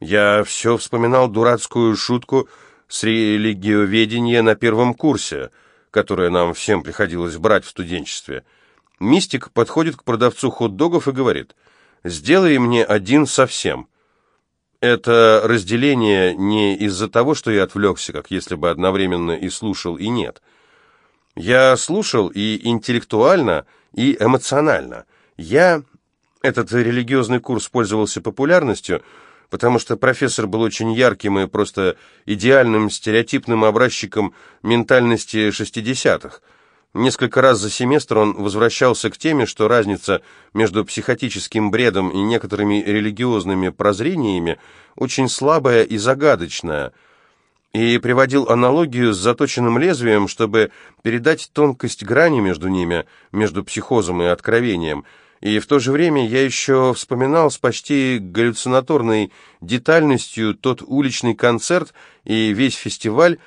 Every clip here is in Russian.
Я все вспоминал дурацкую шутку с религиоведения на первом курсе, которое нам всем приходилось брать в студенчестве. Мистик подходит к продавцу хот-догов и говорит, «Сделай мне один совсем». Это разделение не из-за того, что я отвлекся, как если бы одновременно и слушал, и нет. Я слушал и интеллектуально, и эмоционально. Я... Этот религиозный курс пользовался популярностью, потому что профессор был очень ярким и просто идеальным стереотипным образчиком ментальности шестидесятых. Несколько раз за семестр он возвращался к теме, что разница между психотическим бредом и некоторыми религиозными прозрениями очень слабая и загадочная, и приводил аналогию с заточенным лезвием, чтобы передать тонкость грани между ними, между психозом и откровением – и в то же время я еще вспоминал с почти галлюцинаторной детальностью тот уличный концерт и весь фестиваль,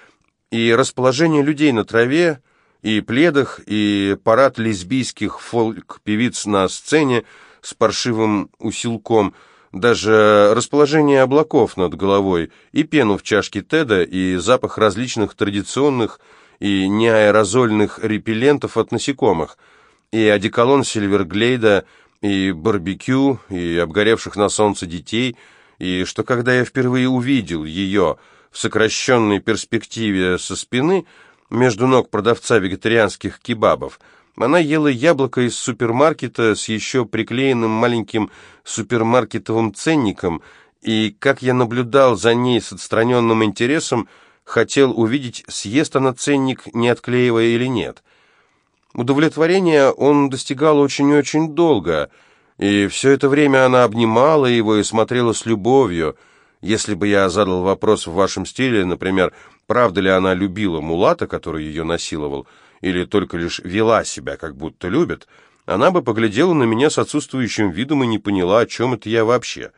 и расположение людей на траве, и пледах, и парад лесбийских фолк-певиц на сцене с паршивым усилком, даже расположение облаков над головой, и пену в чашке Теда, и запах различных традиционных и неаэрозольных репеллентов от насекомых – и одеколон Сильверглейда, и барбекю, и обгоревших на солнце детей, и что когда я впервые увидел ее в сокращенной перспективе со спины между ног продавца вегетарианских кебабов, она ела яблоко из супермаркета с еще приклеенным маленьким супермаркетовым ценником, и, как я наблюдал за ней с отстраненным интересом, хотел увидеть, съест она ценник, не отклеивая или нет. Удовлетворения он достигал очень и очень долго, и все это время она обнимала его и смотрела с любовью. Если бы я задал вопрос в вашем стиле, например, правда ли она любила мулата, который ее насиловал, или только лишь вела себя, как будто любит, она бы поглядела на меня с отсутствующим видом и не поняла, о чем это я вообще.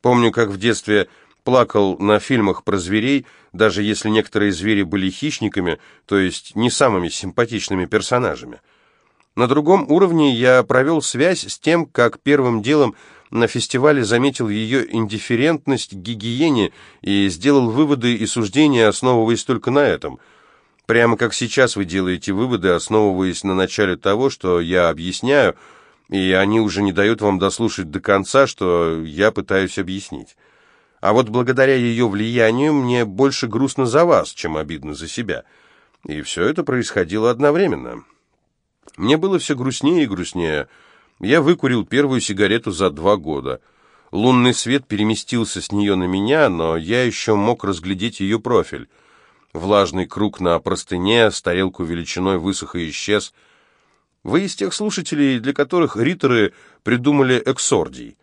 Помню, как в детстве плакал на фильмах про зверей, даже если некоторые звери были хищниками, то есть не самыми симпатичными персонажами. На другом уровне я провел связь с тем, как первым делом на фестивале заметил ее индифферентность к гигиене и сделал выводы и суждения, основываясь только на этом. Прямо как сейчас вы делаете выводы, основываясь на начале того, что я объясняю, и они уже не дают вам дослушать до конца, что я пытаюсь объяснить. А вот благодаря ее влиянию мне больше грустно за вас, чем обидно за себя. И все это происходило одновременно. Мне было все грустнее и грустнее. Я выкурил первую сигарету за два года. Лунный свет переместился с нее на меня, но я еще мог разглядеть ее профиль. Влажный круг на простыне с тарелку величиной высох и исчез. Вы из тех слушателей, для которых риторы придумали эксордий.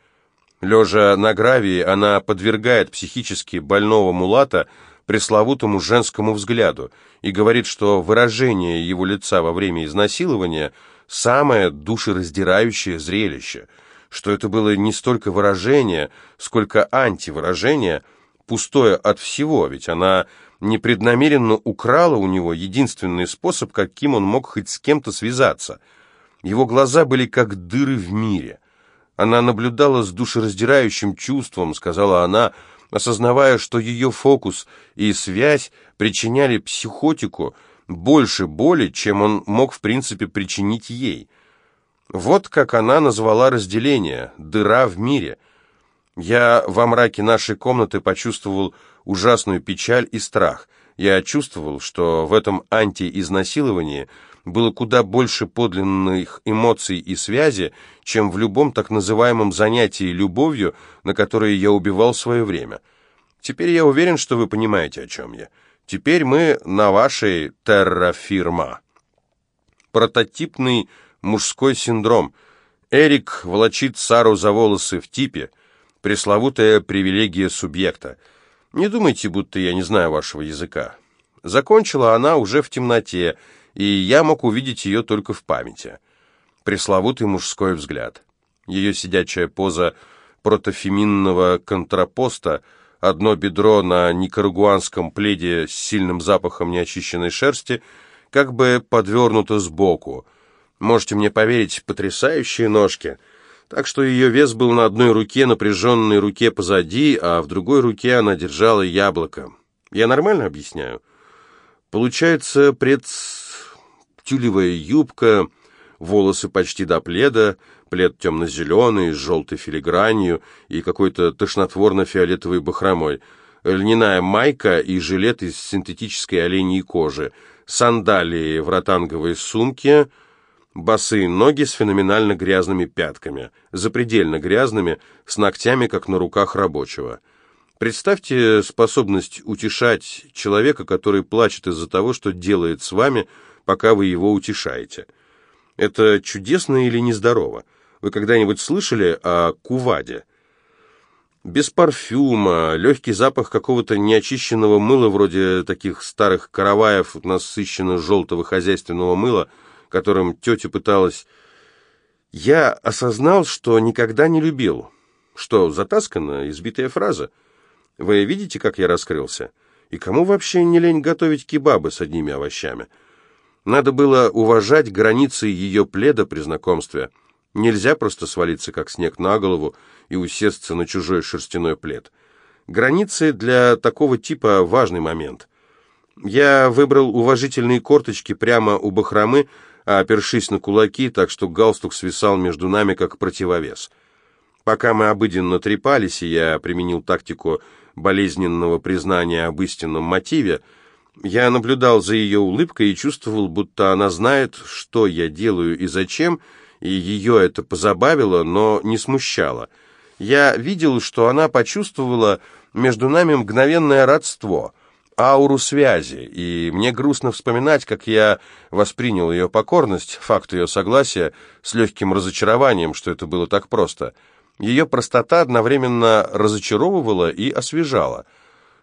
Лежа на гравии, она подвергает психически больного мулата пресловутому женскому взгляду и говорит, что выражение его лица во время изнасилования – самое душераздирающее зрелище, что это было не столько выражение, сколько антивыражение, пустое от всего, ведь она непреднамеренно украла у него единственный способ, каким он мог хоть с кем-то связаться. Его глаза были как дыры в мире – она наблюдала с душераздирающим чувством, сказала она, осознавая, что ее фокус и связь причиняли психотику больше боли, чем он мог в принципе причинить ей. Вот как она назвала разделение «дыра в мире». Я во мраке нашей комнаты почувствовал ужасную печаль и страх. Я чувствовал, что в этом антиизнасиловании – было куда больше подлинных эмоций и связи, чем в любом так называемом занятии любовью, на которое я убивал свое время. Теперь я уверен, что вы понимаете, о чем я. Теперь мы на вашей террафирма. Прототипный мужской синдром. Эрик волочит Сару за волосы в типе. Пресловутая привилегия субъекта. Не думайте, будто я не знаю вашего языка. Закончила она уже в темноте, и я мог увидеть ее только в памяти. Пресловутый мужской взгляд. Ее сидячая поза протофеминного контрапоста, одно бедро на никарагуанском пледе с сильным запахом неочищенной шерсти, как бы подвернуто сбоку. Можете мне поверить, потрясающие ножки. так что ее вес был на одной руке, напряженной руке позади, а в другой руке она держала яблоко. Я нормально объясняю? Получается, пред... тюлевая юбка, волосы почти до пледа, плед темно-зеленый, с желтой филигранью и какой-то тошнотворно-фиолетовой бахромой, льняная майка и жилет из синтетической оленьей кожи, сандалии в ротанговой сумке — Босые ноги с феноменально грязными пятками, запредельно грязными, с ногтями, как на руках рабочего. Представьте способность утешать человека, который плачет из-за того, что делает с вами, пока вы его утешаете. Это чудесно или нездорово? Вы когда-нибудь слышали о куваде? Без парфюма, легкий запах какого-то неочищенного мыла, вроде таких старых караваев насыщенно желтого хозяйственного мыла – которым тетя пыталась... Я осознал, что никогда не любил. Что, затаскана, избитая фраза? Вы видите, как я раскрылся? И кому вообще не лень готовить кебабы с одними овощами? Надо было уважать границы ее пледа при знакомстве. Нельзя просто свалиться, как снег на голову, и усесться на чужой шерстяной плед. Границы для такого типа важный момент. Я выбрал уважительные корточки прямо у бахромы, опершись на кулаки, так что галстук свисал между нами, как противовес. Пока мы обыденно трепались, и я применил тактику болезненного признания об истинном мотиве, я наблюдал за ее улыбкой и чувствовал, будто она знает, что я делаю и зачем, и ее это позабавило, но не смущало. Я видел, что она почувствовала между нами мгновенное родство — ауру связи, и мне грустно вспоминать, как я воспринял ее покорность, факт ее согласия, с легким разочарованием, что это было так просто. Ее простота одновременно разочаровывала и освежала,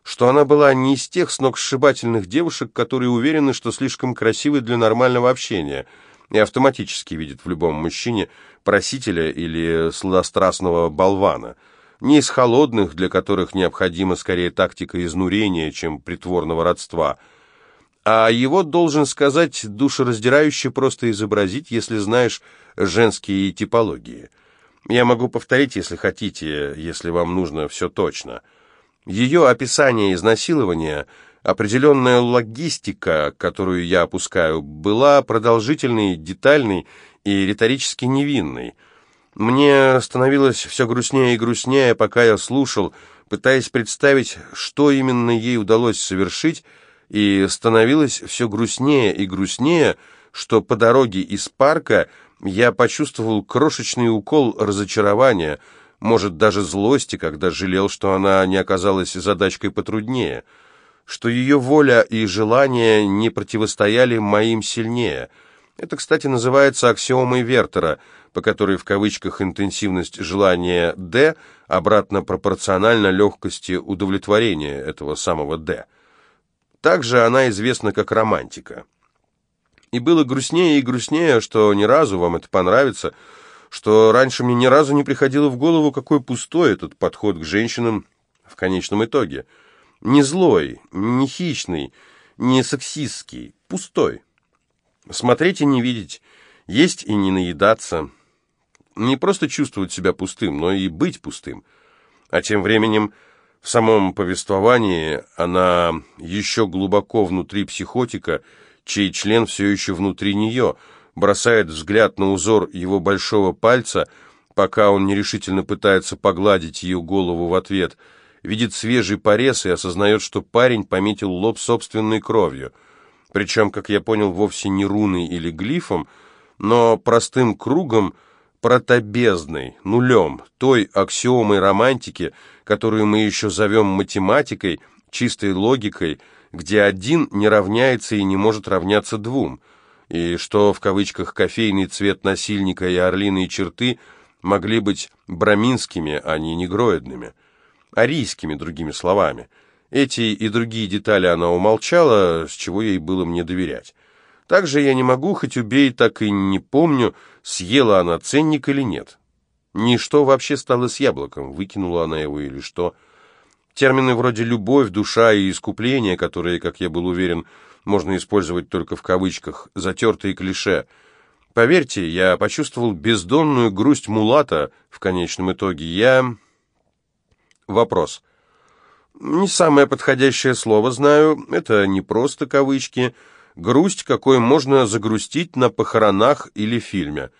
что она была не из тех сногсшибательных девушек, которые уверены, что слишком красивы для нормального общения, и автоматически видят в любом мужчине просителя или сладострастного болвана – не из холодных, для которых необходима скорее тактика изнурения, чем притворного родства, а его, должен сказать, душераздирающе просто изобразить, если знаешь женские типологии. Я могу повторить, если хотите, если вам нужно все точно. Ее описание изнасилования, определенная логистика, которую я опускаю, была продолжительной, детальной и риторически невинной – мне становилось все грустнее и грустнее, пока я слушал, пытаясь представить, что именно ей удалось совершить, и становилось все грустнее и грустнее, что по дороге из парка я почувствовал крошечный укол разочарования, может, даже злости, когда жалел, что она не оказалась задачкой потруднее, что ее воля и желание не противостояли моим сильнее. Это, кстати, называется аксиомой Вертера – по которой в кавычках интенсивность желания «Д» обратно пропорциональна легкости удовлетворения этого самого «Д». Также она известна как романтика. И было грустнее и грустнее, что ни разу вам это понравится, что раньше мне ни разу не приходило в голову, какой пустой этот подход к женщинам в конечном итоге. Не злой, не хищный, не сексистский, пустой. Смотреть и не видеть, есть и не наедаться – не просто чувствовать себя пустым, но и быть пустым. А тем временем в самом повествовании она еще глубоко внутри психотика, чей член все еще внутри нее, бросает взгляд на узор его большого пальца, пока он нерешительно пытается погладить ее голову в ответ, видит свежий порез и осознает, что парень пометил лоб собственной кровью. Причем, как я понял, вовсе не руной или глифом, но простым кругом, протобездной, нулем, той аксиомой романтики, которую мы еще зовем математикой, чистой логикой, где один не равняется и не может равняться двум, и что в кавычках кофейный цвет насильника и орлиные черты могли быть браминскими, а не негроидными, арийскими, другими словами. Эти и другие детали она умолчала, с чего ей было мне доверять. Также я не могу, хоть убей, так и не помню, съела она ценник или нет. Ничто вообще стало с яблоком, выкинула она его или что. Термины вроде «любовь», «душа» и «искупление», которые, как я был уверен, можно использовать только в кавычках, затертые клише. Поверьте, я почувствовал бездонную грусть мулата в конечном итоге. Я... Вопрос. Не самое подходящее слово знаю, это не просто кавычки. Грусть, какой можно загрустить на похоронах или фильме.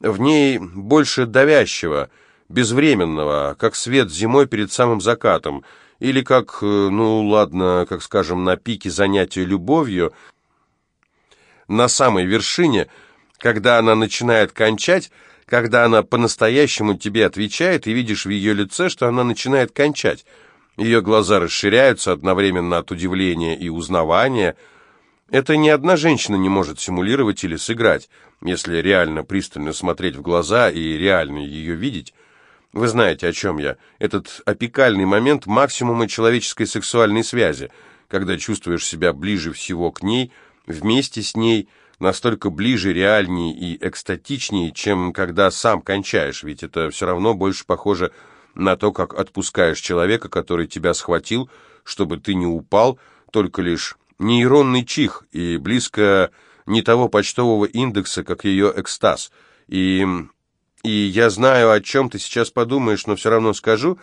В ней больше давящего, безвременного, как свет зимой перед самым закатом, или как, э, ну ладно, как скажем, на пике занятия любовью, на самой вершине – когда она начинает кончать, когда она по-настоящему тебе отвечает, и видишь в ее лице, что она начинает кончать. Ее глаза расширяются одновременно от удивления и узнавания. Это ни одна женщина не может симулировать или сыграть, если реально пристально смотреть в глаза и реально ее видеть. Вы знаете, о чем я. Этот опекальный момент максимума человеческой сексуальной связи, когда чувствуешь себя ближе всего к ней, вместе с ней – настолько ближе, реальнее и экстатичнее, чем когда сам кончаешь, ведь это все равно больше похоже на то, как отпускаешь человека, который тебя схватил, чтобы ты не упал, только лишь нейронный чих и близко не того почтового индекса, как ее экстаз. И, и я знаю, о чем ты сейчас подумаешь, но все равно скажу,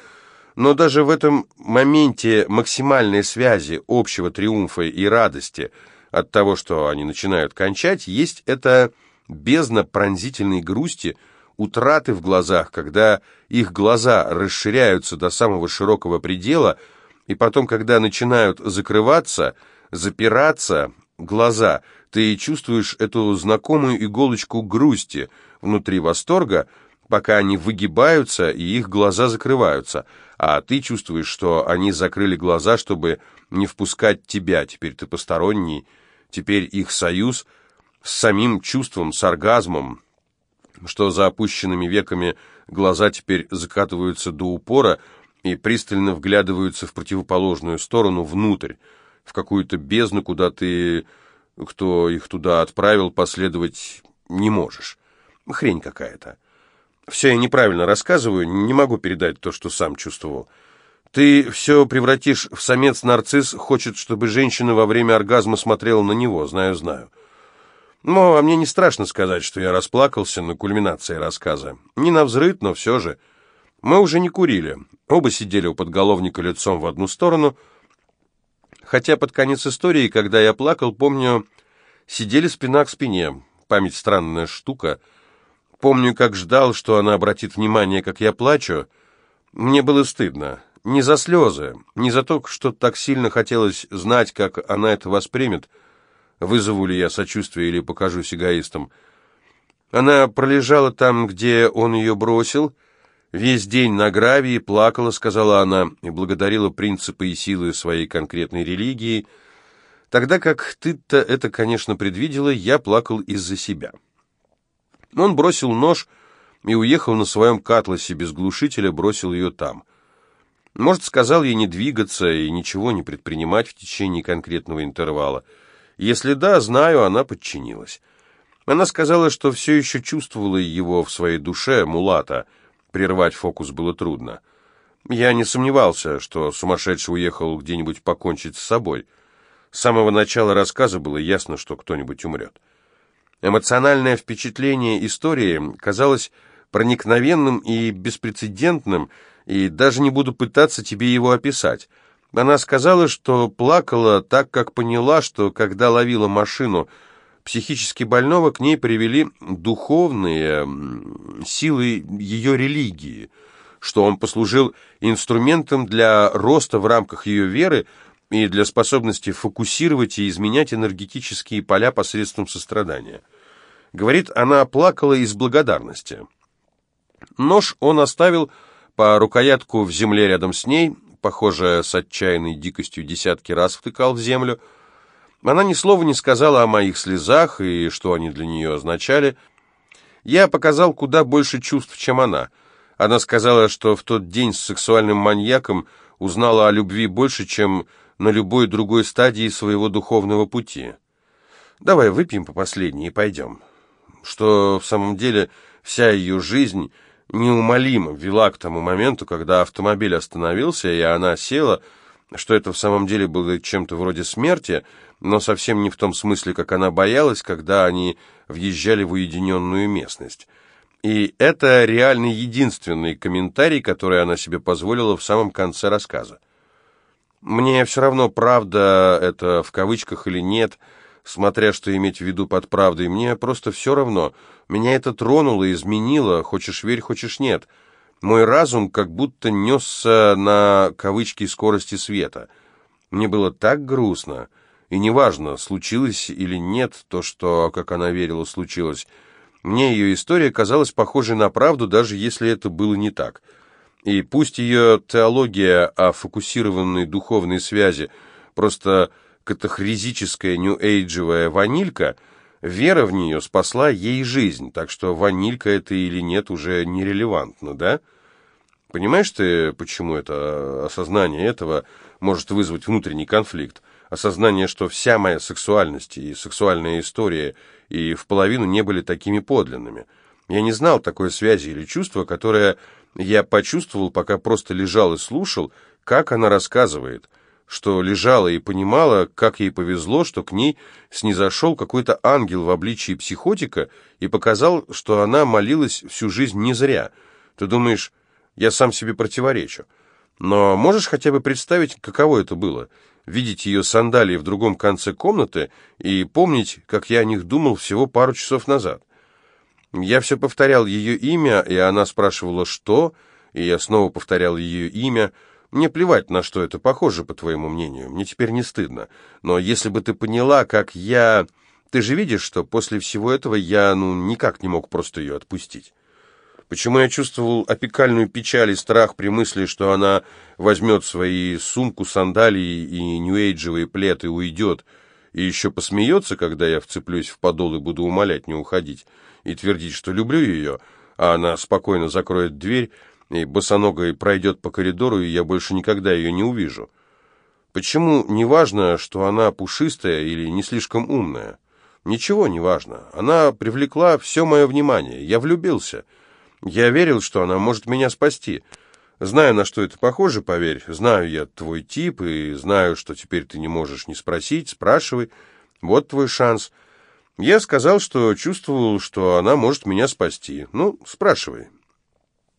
но даже в этом моменте максимальной связи, общего триумфа и радости – от того, что они начинают кончать, есть это бездна пронзительной грусти, утраты в глазах, когда их глаза расширяются до самого широкого предела, и потом, когда начинают закрываться, запираться глаза, ты чувствуешь эту знакомую иголочку грусти внутри восторга, пока они выгибаются и их глаза закрываются, а ты чувствуешь, что они закрыли глаза, чтобы не впускать тебя, теперь ты посторонний, Теперь их союз с самим чувством, с оргазмом, что за опущенными веками глаза теперь закатываются до упора и пристально вглядываются в противоположную сторону, внутрь, в какую-то бездну, куда ты, кто их туда отправил, последовать не можешь. Хрень какая-то. Все я неправильно рассказываю, не могу передать то, что сам чувствовал. Ты все превратишь в самец-нарцисс, хочет, чтобы женщина во время оргазма смотрела на него, знаю, знаю. Но а мне не страшно сказать, что я расплакался на кульминации рассказа. Не на взрыв, но все же. Мы уже не курили. Оба сидели у подголовника лицом в одну сторону. Хотя под конец истории, когда я плакал, помню, сидели спина к спине. Память странная штука. Помню, как ждал, что она обратит внимание, как я плачу. Мне было стыдно. Не за слезы, не за то, что так сильно хотелось знать, как она это воспримет, вызову ли я сочувствие или покажусь эгоистом. Она пролежала там, где он ее бросил, весь день на гравии, плакала, сказала она, и благодарила принципы и силы своей конкретной религии. Тогда как ты-то это, конечно, предвидела, я плакал из-за себя. Он бросил нож и уехал на своем катласе без глушителя, бросил ее там. Может, сказал ей не двигаться и ничего не предпринимать в течение конкретного интервала. Если да, знаю, она подчинилась. Она сказала, что все еще чувствовала его в своей душе, мулата. Прервать фокус было трудно. Я не сомневался, что сумасшедший уехал где-нибудь покончить с собой. С самого начала рассказа было ясно, что кто-нибудь умрет. Эмоциональное впечатление истории казалось проникновенным и беспрецедентным, и даже не буду пытаться тебе его описать. Она сказала, что плакала так, как поняла, что когда ловила машину психически больного, к ней привели духовные силы ее религии, что он послужил инструментом для роста в рамках ее веры и для способности фокусировать и изменять энергетические поля посредством сострадания. Говорит, она плакала из благодарности. Нож он оставил по рукоятку в земле рядом с ней, похоже, с отчаянной дикостью десятки раз втыкал в землю. Она ни слова не сказала о моих слезах и что они для нее означали. Я показал куда больше чувств, чем она. Она сказала, что в тот день с сексуальным маньяком узнала о любви больше, чем на любой другой стадии своего духовного пути. Давай выпьем по последней и пойдем. Что в самом деле вся ее жизнь неумолимо вела к тому моменту, когда автомобиль остановился, и она села, что это в самом деле было чем-то вроде смерти, но совсем не в том смысле, как она боялась, когда они въезжали в уединенную местность. И это реально единственный комментарий, который она себе позволила в самом конце рассказа. Мне все равно, правда это в кавычках или нет, смотря что иметь в виду под правдой, мне просто все равно. Меня это тронуло, изменило, хочешь верь, хочешь нет. Мой разум как будто несся на кавычки скорости света. Мне было так грустно, и неважно, случилось или нет то, что, как она верила, случилось. Мне ее история казалась похожей на правду, даже если это было не так. И пусть ее теология о фокусированной духовной связи просто катахризическая нью-эйджевая ванилька, вера в нее спасла ей жизнь, так что ванилька это или нет уже нерелевантно, да? Понимаешь ты, почему это осознание этого может вызвать внутренний конфликт? Осознание, что вся моя сексуальность и сексуальная история и в половину не были такими подлинными. Я не знал такой связи или чувства, которое я почувствовал, пока просто лежал и слушал, как она рассказывает, что лежала и понимала, как ей повезло, что к ней снизошел какой-то ангел в обличии психотика и показал, что она молилась всю жизнь не зря. Ты думаешь, я сам себе противоречу. Но можешь хотя бы представить, каково это было? Видеть ее сандалии в другом конце комнаты и помнить, как я о них думал всего пару часов назад. Я все повторял ее имя, и она спрашивала «что?», и я снова повторял ее имя. Мне плевать, на что это похоже, по твоему мнению, мне теперь не стыдно. Но если бы ты поняла, как я... Ты же видишь, что после всего этого я, ну, никак не мог просто ее отпустить. Почему я чувствовал опекальную печаль и страх при мысли, что она возьмет свои сумку, сандалии и ньюэйджевые плед и уйдет, и еще посмеется, когда я вцеплюсь в подол и буду умолять не уходить? и твердить, что люблю ее, а она спокойно закроет дверь и босоногой пройдет по коридору, и я больше никогда ее не увижу. Почему не важно, что она пушистая или не слишком умная? Ничего не важно. Она привлекла все мое внимание. Я влюбился. Я верил, что она может меня спасти. Знаю, на что это похоже, поверь. Знаю я твой тип и знаю, что теперь ты не можешь не спросить. Спрашивай. Вот твой шанс. Я сказал, что чувствовал, что она может меня спасти. Ну, спрашивай.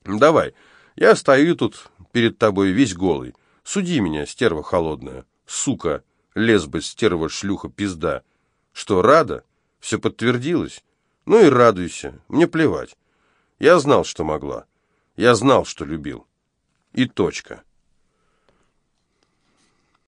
Давай. Я стою тут перед тобой весь голый. Суди меня, стерва холодная. Сука, лесба, стерва, шлюха, пизда. Что, рада? Все подтвердилось? Ну и радуйся. Мне плевать. Я знал, что могла. Я знал, что любил. И точка.